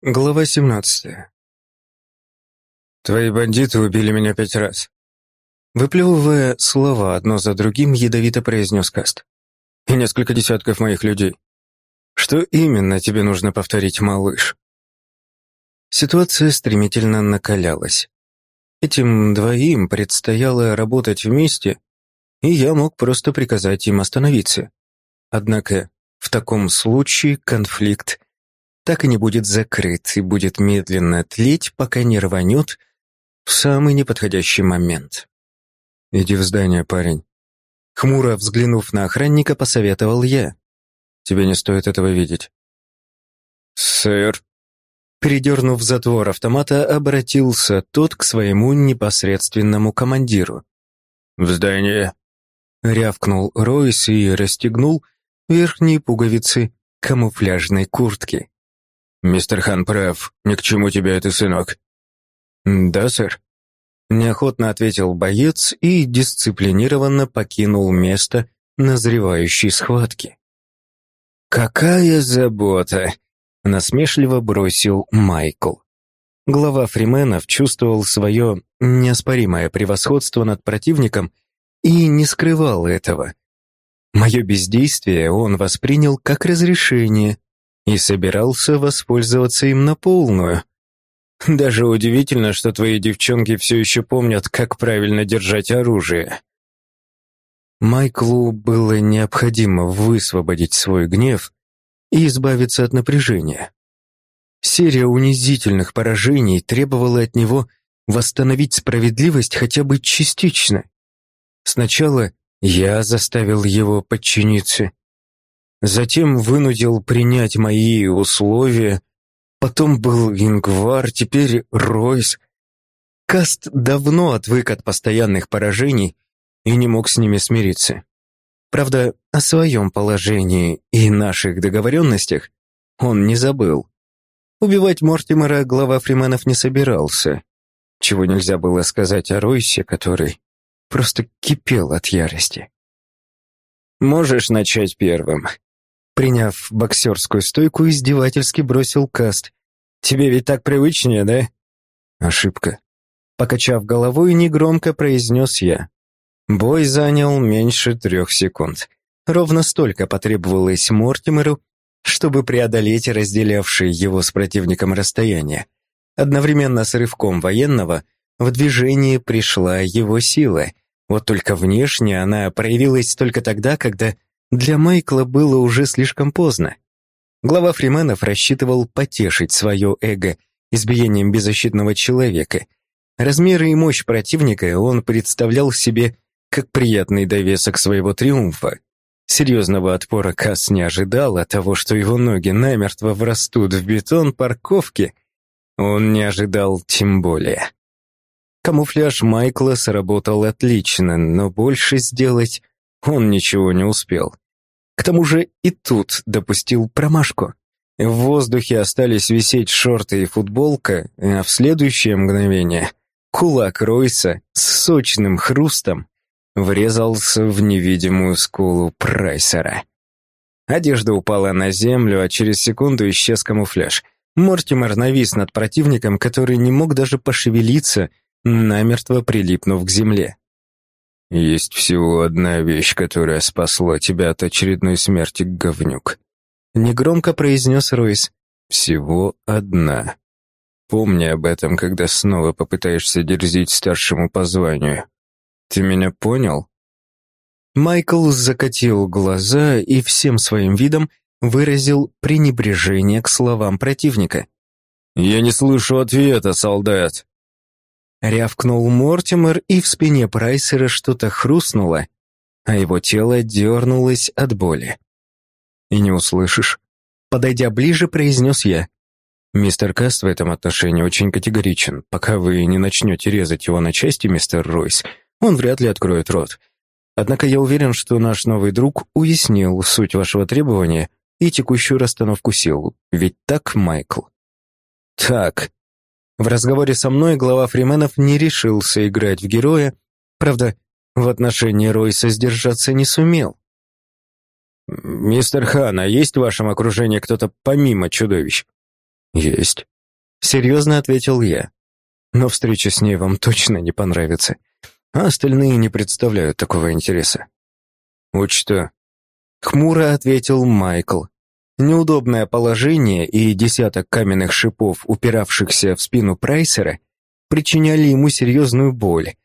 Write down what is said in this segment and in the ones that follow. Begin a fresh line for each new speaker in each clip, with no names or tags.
Глава 17. Твои бандиты убили меня пять раз. Выплевывая слова одно за другим, ядовито произнес Каст. И несколько десятков моих людей. Что именно тебе нужно повторить, малыш? Ситуация стремительно накалялась. Этим двоим предстояло работать вместе, и я мог просто приказать им остановиться. Однако в таком случае конфликт так и не будет закрыт и будет медленно тлеть, пока не рванет в самый неподходящий момент. «Иди в здание, парень». Хмуро взглянув на охранника, посоветовал я. «Тебе не стоит этого видеть». «Сэр». Передернув затвор автомата, обратился тот к своему непосредственному командиру. «В здание». Рявкнул Ройс и расстегнул верхние пуговицы камуфляжной куртки. «Мистер Хан прав. Ни к чему тебе это, сынок». «Да, сэр». Неохотно ответил боец и дисциплинированно покинул место назревающей схватки. «Какая забота!» — насмешливо бросил Майкл. Глава фрименов чувствовал свое неоспоримое превосходство над противником и не скрывал этого. Мое бездействие он воспринял как разрешение, и собирался воспользоваться им на полную. Даже удивительно, что твои девчонки все еще помнят, как правильно держать оружие. Майклу было необходимо высвободить свой гнев и избавиться от напряжения. Серия унизительных поражений требовала от него восстановить справедливость хотя бы частично. Сначала я заставил его подчиниться, Затем вынудил принять мои условия. Потом был Ингвар, теперь Ройс. Каст давно отвык от постоянных поражений и не мог с ними смириться. Правда, о своем положении и наших договоренностях он не забыл. Убивать Мортимера глава Фрименов не собирался, чего нельзя было сказать о Ройсе, который просто кипел от ярости. «Можешь начать первым», Приняв боксерскую стойку, издевательски бросил каст. «Тебе ведь так привычнее, да?» «Ошибка». Покачав головой, негромко произнес я. Бой занял меньше трех секунд. Ровно столько потребовалось Мортимеру, чтобы преодолеть разделявшее его с противником расстояние. Одновременно с рывком военного в движение пришла его сила. Вот только внешне она проявилась только тогда, когда для Майкла было уже слишком поздно. Глава Фрименов рассчитывал потешить свое эго избиением беззащитного человека. Размеры и мощь противника он представлял себе как приятный довесок своего триумфа. Серьезного отпора Касс не ожидал, а того, что его ноги намертво врастут в бетон парковки, он не ожидал тем более. Камуфляж Майкла сработал отлично, но больше сделать он ничего не успел. К тому же и тут допустил промашку. В воздухе остались висеть шорты и футболка, а в следующее мгновение кулак Ройса с сочным хрустом врезался в невидимую скулу Прайсера. Одежда упала на землю, а через секунду исчез камуфляж. Мортимер навис над противником, который не мог даже пошевелиться, намертво прилипнув к земле. Есть всего одна вещь, которая спасла тебя от очередной смерти, говнюк. Негромко произнес Ройс. Всего одна. Помни об этом, когда снова попытаешься дерзить старшему по званию. Ты меня понял? Майкл закатил глаза и всем своим видом выразил пренебрежение к словам противника. «Я не слышу ответа, солдат!» Рявкнул Мортимер, и в спине Прайсера что-то хрустнуло, а его тело дернулось от боли. «И не услышишь?» Подойдя ближе, произнес я. «Мистер Каст в этом отношении очень категоричен. Пока вы не начнете резать его на части, мистер Ройс, он вряд ли откроет рот. Однако я уверен, что наш новый друг уяснил суть вашего требования и текущую расстановку сил. Ведь так, Майкл?» «Так», в разговоре со мной глава Фрименов не решился играть в героя, правда, в отношении Ройса сдержаться не сумел. «Мистер Хан, а есть в вашем окружении кто-то помимо чудовищ?» Есть. Серьезно ответил я. Но встреча с ней вам точно не понравится. А остальные не представляют такого интереса. Учту. Хмуро ответил Майкл. Неудобное положение и десяток каменных шипов, упиравшихся в спину Прайсера, причиняли ему серьезную боль.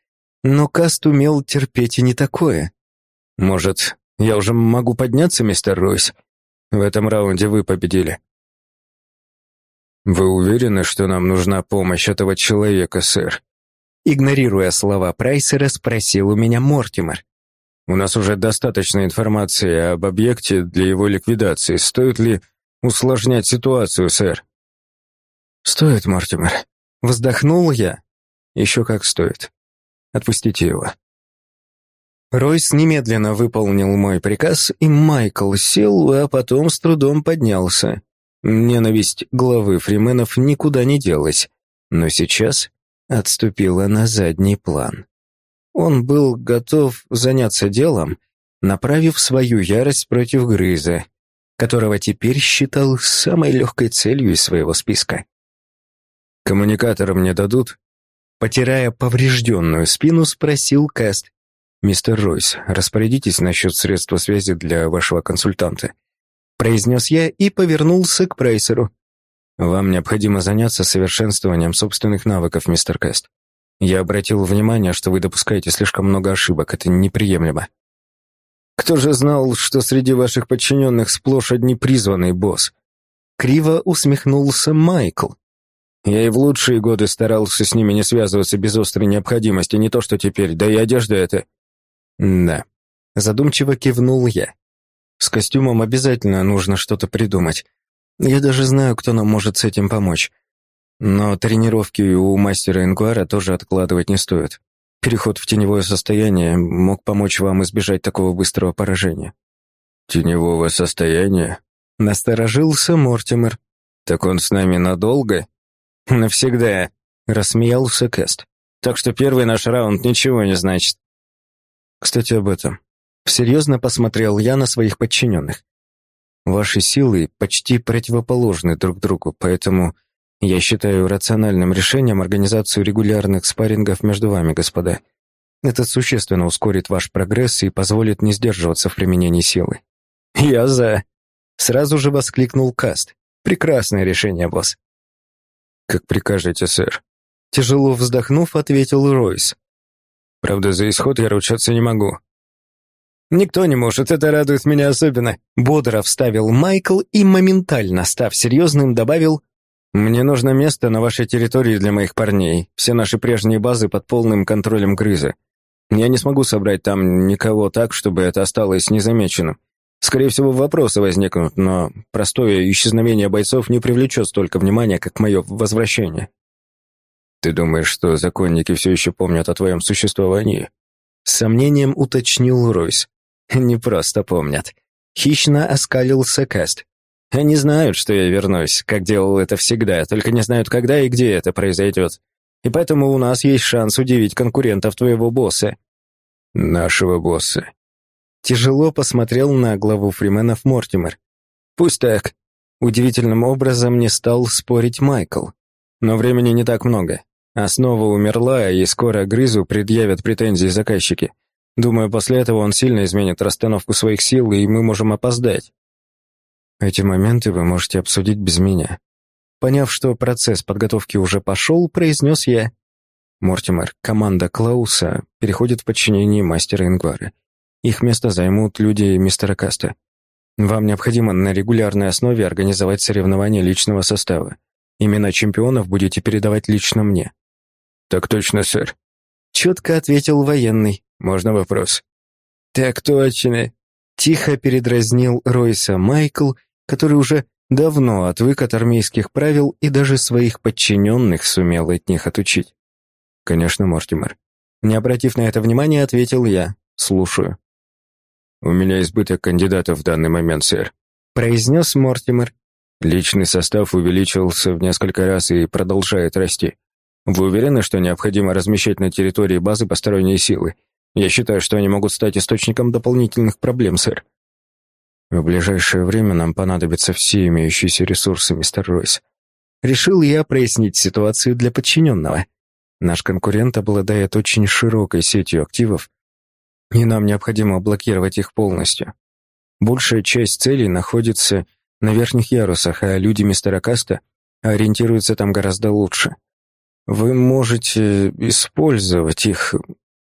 Но Каст умел терпеть и не такое. «Может, я уже могу подняться, мистер Ройс? В этом раунде вы победили». «Вы уверены, что нам нужна помощь этого человека, сэр?» Игнорируя слова Прайсера, спросил у меня Мортимер. «У нас уже достаточно информации об объекте для его ликвидации. Стоит ли усложнять ситуацию, сэр?» «Стоит, Мортимер». Вздохнул я. «Еще как стоит. Отпустите его». Ройс немедленно выполнил мой приказ, и Майкл сел, а потом с трудом поднялся. Ненависть главы фрименов никуда не делась, но сейчас отступила на задний план. Он был готов заняться делом, направив свою ярость против Грыза, которого теперь считал самой легкой целью из своего списка. «Коммуникатор мне дадут?» Потирая поврежденную спину, спросил Каст. «Мистер Ройс, распорядитесь насчет средства связи для вашего консультанта произнес я и повернулся к Прайсеру. «Вам необходимо заняться совершенствованием собственных навыков, мистер Кэст. Я обратил внимание, что вы допускаете слишком много ошибок, это неприемлемо». «Кто же знал, что среди ваших подчиненных сплошь одни призванный босс?» Криво усмехнулся Майкл. «Я и в лучшие годы старался с ними не связываться без острой необходимости, не то что теперь, да и одежда это...» «Да», задумчиво кивнул я. С костюмом обязательно нужно что-то придумать. Я даже знаю, кто нам может с этим помочь. Но тренировки у мастера Ингуара тоже откладывать не стоит. Переход в теневое состояние мог помочь вам избежать такого быстрого поражения. Теневого состояния? Насторожился Мортимер. Так он с нами надолго? Навсегда, рассмеялся Кэст. Так что первый наш раунд ничего не значит. Кстати, об этом. Серьезно посмотрел я на своих подчиненных. Ваши силы почти противоположны друг другу, поэтому я считаю рациональным решением организацию регулярных спаррингов между вами, господа. Это существенно ускорит ваш прогресс и позволит не сдерживаться в применении силы. Я за. Сразу же воскликнул Каст. Прекрасное решение, босс. Как прикажете, сэр. Тяжело вздохнув, ответил Ройс. Правда, за исход я ручаться не могу. «Никто не может, это радует меня особенно», — бодро вставил Майкл и, моментально став серьезным, добавил «Мне нужно место на вашей территории для моих парней, все наши прежние базы под полным контролем Грыза. Я не смогу собрать там никого так, чтобы это осталось незамеченным. Скорее всего, вопросы возникнут, но простое исчезновение бойцов не привлечет столько внимания, как мое возвращение». «Ты думаешь, что законники все еще помнят о твоем существовании?» С сомнением уточнил Ройс. Не просто помнят. Хищно оскалился Каст. Они знают, что я вернусь, как делал это всегда, только не знают, когда и где это произойдет. И поэтому у нас есть шанс удивить конкурентов твоего босса. Нашего босса. Тяжело посмотрел на главу фрименов Мортимер. Пусть так. Удивительным образом не стал спорить Майкл. Но времени не так много. Основа умерла, и скоро Грызу предъявят претензии заказчики. Думаю, после этого он сильно изменит расстановку своих сил, и мы можем опоздать. Эти моменты вы можете обсудить без меня. Поняв, что процесс подготовки уже пошел, произнес я. Мортимер, команда Клауса переходит в подчинение мастера Ингвара. Их место займут люди мистера Каста. Вам необходимо на регулярной основе организовать соревнования личного состава. Имена чемпионов будете передавать лично мне. Так точно, сэр. Четко ответил военный. Можно вопрос?» «Так точно!» Тихо передразнил Ройса Майкл, который уже давно отвык от армейских правил и даже своих подчиненных сумел от них отучить. «Конечно, Мортимер». Не обратив на это внимания, ответил я. «Слушаю». «У меня избыток кандидатов в данный момент, сэр», — произнес Мортимер. «Личный состав увеличился в несколько раз и продолжает расти. Вы уверены, что необходимо размещать на территории базы посторонние силы? Я считаю, что они могут стать источником дополнительных проблем, сэр. В ближайшее время нам понадобятся все имеющиеся ресурсы, мистер Ройс. Решил я прояснить ситуацию для подчиненного. Наш конкурент обладает очень широкой сетью активов, и нам необходимо блокировать их полностью. Большая часть целей находится на верхних ярусах, а люди мистера Каста ориентируются там гораздо лучше. Вы можете использовать их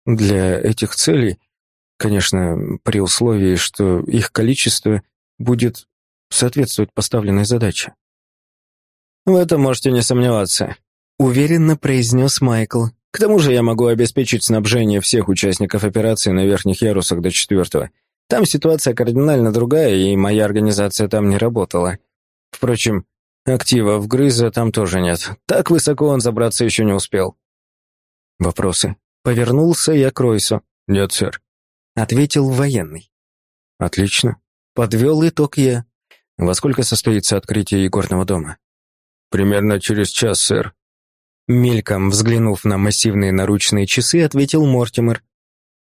для этих целей, конечно, при условии, что их количество будет соответствовать поставленной задаче.
В этом можете не сомневаться, уверенно произнес Майкл. К тому же я могу обеспечить снабжение всех участников операции на верхних ярусах до четвертого. Там ситуация кардинально другая, и моя организация там не работала. Впрочем, актива в Грыза там тоже нет. Так высоко он забраться еще не успел.
Вопросы. Повернулся я к Ройсу.
«Нет, сэр», —
ответил военный.
«Отлично».
Подвел итог я. Во сколько состоится открытие игорного дома?
«Примерно через час, сэр».
Мельком взглянув на массивные наручные часы, ответил Мортимер.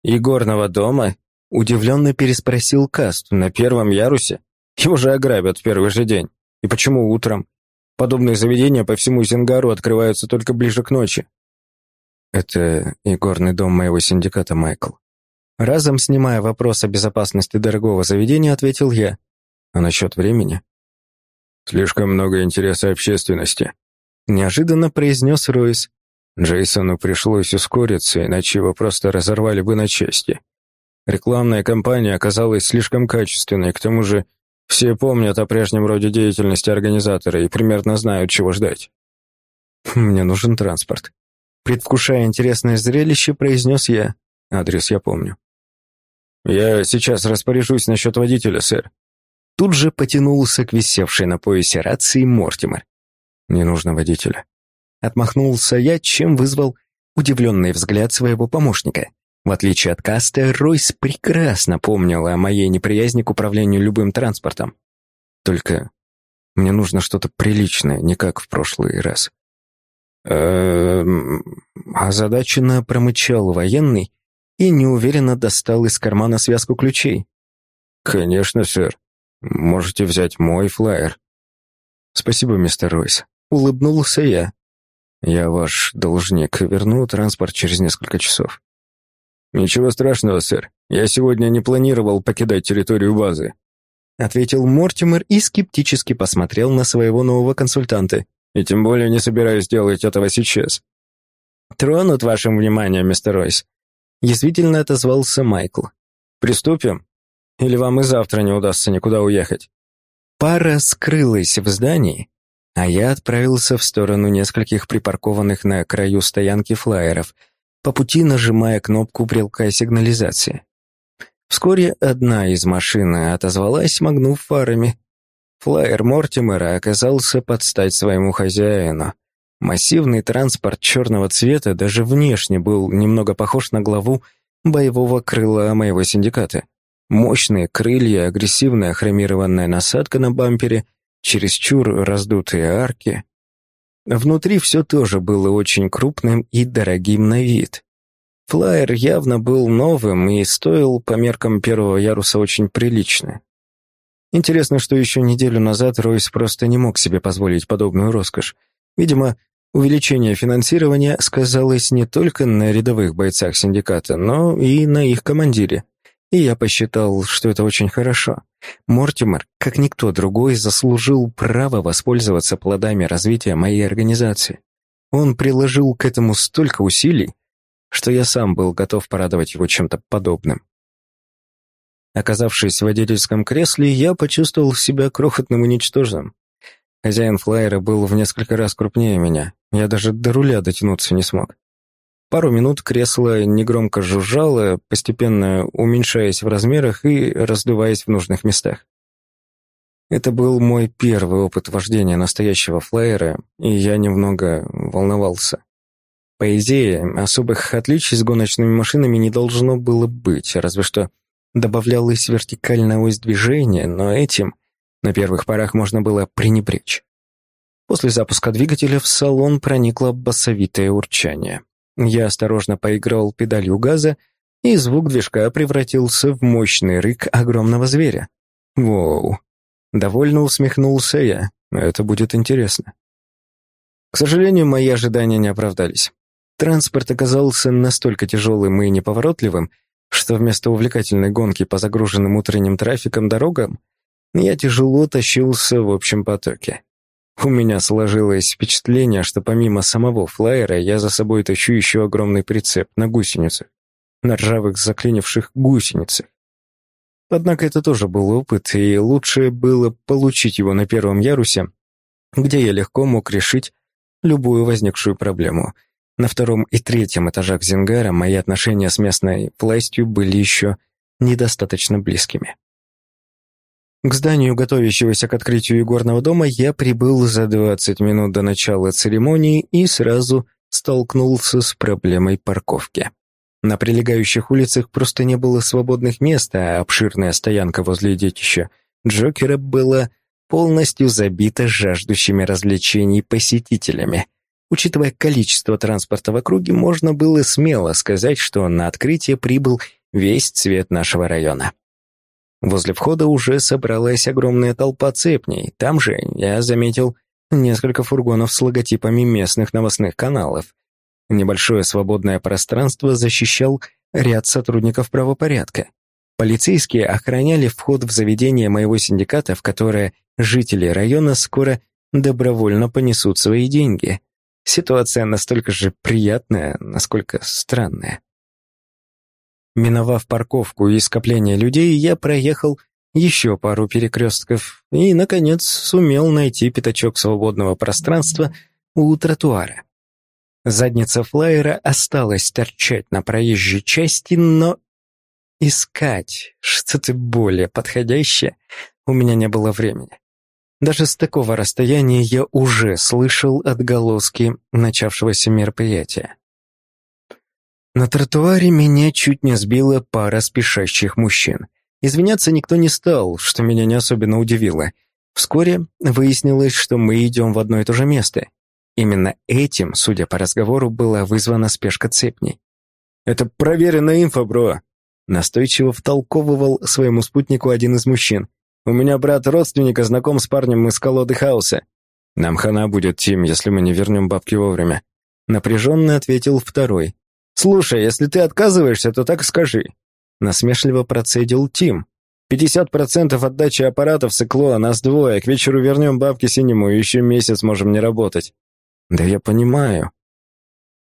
«Игорного дома?» Удивленно переспросил Каст. «На первом ярусе? Его же ограбят в первый же день. И почему утром? Подобные заведения по всему Зингару открываются только ближе к ночи».
«Это игорный дом моего синдиката, Майкл». Разом снимая вопрос о безопасности дорогого заведения, ответил я. «А насчет времени?»
Слишком много интереса общественности.
Неожиданно произнес Ройс.
Джейсону пришлось ускориться, иначе его просто разорвали бы на части. Рекламная кампания оказалась слишком качественной, к тому же все помнят о прежнем роде деятельности организатора и примерно знают, чего ждать.
«Мне нужен транспорт». Предвкушая интересное зрелище, произнес я. Адрес я помню.
«Я сейчас распоряжусь насчет водителя, сэр.
Тут же потянулся к висевшей на поясе рации Мортимер. «Не нужно водителя». Отмахнулся я, чем вызвал удивленный взгляд своего помощника. В отличие от Каста, Ройс прекрасно помнил о моей неприязни к управлению любым транспортом. Только мне нужно что-то приличное, не как в прошлый раз. Эм... Озадаченно промычал военный и неуверенно достал из кармана связку ключей.
«Конечно, сэр. Можете взять мой флаер.
Спасибо, мистер Ройс. Улыбнулся я.
Я ваш должник. Верну транспорт через несколько часов. Ничего страшного, сэр. Я сегодня не планировал покидать территорию базы.
Ответил Мортимер и скептически посмотрел на своего нового консультанта.
И тем более не собираюсь делать этого сейчас.
Тронут вашим вниманием, мистер Ройс. Язвительно отозвался Майкл.
Приступим? Или вам и завтра не удастся никуда уехать?»
Пара скрылась в здании, а я отправился в сторону нескольких припаркованных на краю стоянки флайеров, по пути нажимая кнопку брелка сигнализации. Вскоре одна из машин отозвалась, мигнув фарами. Флайер Мортимера оказался под стать своему хозяину. Массивный транспорт черного цвета даже внешне был немного похож на главу боевого крыла моего синдиката. Мощные крылья, агрессивная хромированная насадка на бампере, чересчур раздутые арки. Внутри все тоже было очень крупным и дорогим на вид. Флайер явно был новым и стоил по меркам первого яруса очень прилично. Интересно, что еще неделю назад Ройс просто не мог себе позволить подобную роскошь. Видимо, увеличение финансирования сказалось не только на рядовых бойцах синдиката, но и на их командире. И я посчитал, что это очень хорошо. Мортимер, как никто другой, заслужил право воспользоваться плодами развития моей организации. Он приложил к этому столько усилий, что я сам был готов порадовать его чем-то подобным. Оказавшись в водительском кресле, я почувствовал себя крохотным и ничтожным. Хозяин флайера был в несколько раз крупнее меня, я даже до руля дотянуться не смог. Пару минут кресло негромко жужжало, постепенно уменьшаясь в размерах и раздуваясь в нужных местах. Это был мой первый опыт вождения настоящего флайера, и я немного волновался. По идее, особых отличий с гоночными машинами не должно было быть, разве что добавлялась вертикальная ось движения, но этим на первых порах можно было пренебречь. После запуска двигателя в салон проникло басовитое урчание. Я осторожно поиграл педалью газа, и звук движка превратился в мощный рык огромного зверя. Воу. Довольно усмехнулся я. Это будет интересно. К сожалению, мои ожидания не оправдались. Транспорт оказался настолько тяжелым и неповоротливым, что вместо увлекательной гонки по загруженным утренним трафиком дорогам я тяжело тащился в общем потоке. У меня сложилось впечатление, что помимо самого флайера я за собой тащу еще огромный прицеп на гусеницах, на ржавых заклинивших гусеницах. Однако это тоже был опыт, и лучше было получить его на первом ярусе, где я легко мог решить любую возникшую проблему. На втором и третьем этажах Зингара мои отношения с местной властью были еще недостаточно близкими. К зданию, готовящегося к открытию игорного дома, я прибыл за 20 минут до начала церемонии и сразу столкнулся с проблемой парковки. На прилегающих улицах просто не было свободных мест, а обширная стоянка возле детища Джокера была полностью забита жаждущими развлечений посетителями. Учитывая количество транспорта в округе, можно было смело сказать, что на открытие прибыл весь цвет нашего района. Возле входа уже собралась огромная толпа цепней. Там же я заметил несколько фургонов с логотипами местных новостных каналов. Небольшое свободное пространство защищал ряд сотрудников правопорядка. Полицейские охраняли вход в заведение моего синдиката, в которое жители района скоро добровольно понесут свои деньги. Ситуация настолько же приятная, насколько странная. Миновав парковку и скопление людей, я проехал еще пару перекрестков и, наконец, сумел найти пятачок свободного пространства у тротуара. Задница флайера осталась торчать на проезжей части, но искать что-то более подходящее у меня не было времени. Даже с такого расстояния я уже слышал отголоски начавшегося мероприятия. На тротуаре меня чуть не сбила пара спешащих мужчин. Извиняться никто не стал, что меня не особенно удивило. Вскоре выяснилось, что мы идем в одно и то же место. Именно этим, судя по разговору, была вызвана спешка цепней. «Это проверенная инфа, бро!» Настойчиво втолковывал своему спутнику один из мужчин. «У меня брат родственника знаком с парнем из колоды хаоса. Нам хана будет, Тим, если мы не вернем бабки вовремя». Напряженно ответил второй. «Слушай, если ты отказываешься, то так скажи». Насмешливо процедил Тим. «Пятьдесят процентов отдачи аппаратов сыкло, а нас двое, к вечеру вернем бабки синему, и еще месяц можем не работать». «Да я понимаю».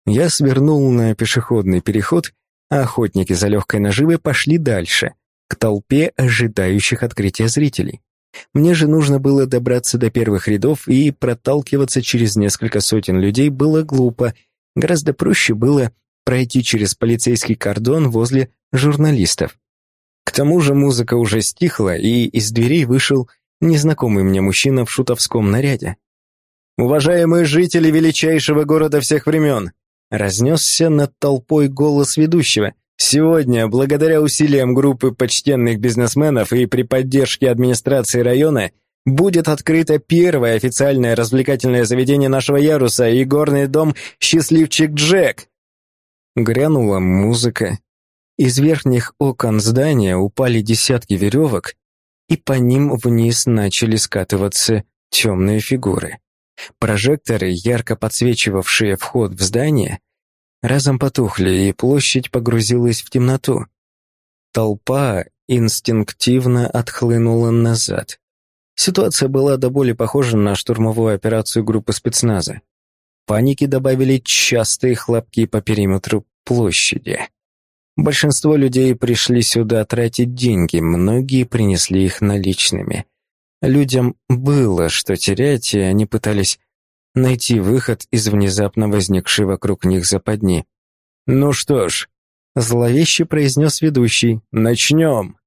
Я свернул на пешеходный переход а охотники за легкой наживой пошли дальше, к толпе ожидающих открытия зрителей. Мне же нужно было добраться до первых рядов, и проталкиваться через несколько сотен людей было глупо. Гораздо проще было пройти через полицейский кордон возле журналистов. К тому же музыка уже стихла, и из дверей вышел незнакомый мне мужчина в шутовском наряде. «Уважаемые жители величайшего города всех времен, Разнесся над толпой голос ведущего. Сегодня, благодаря усилиям группы почтенных бизнесменов и при поддержке администрации района, будет открыто первое официальное развлекательное заведение нашего яруса и горный дом «Счастливчик Джек». Грянула музыка. Из верхних окон здания упали десятки веревок, и по ним вниз начали скатываться темные фигуры. Прожекторы, ярко подсвечивавшие вход в здание, разом потухли, и площадь погрузилась в темноту. Толпа инстинктивно отхлынула назад. Ситуация была до боли похожа на штурмовую операцию группы спецназа. Паники добавили частые хлопки по периметру площади. Большинство людей пришли сюда тратить деньги, многие принесли их наличными. Людям было что терять, и они пытались найти выход из внезапно возникшей вокруг них западни. «Ну что ж», — зловеще произнес ведущий, — «начнем».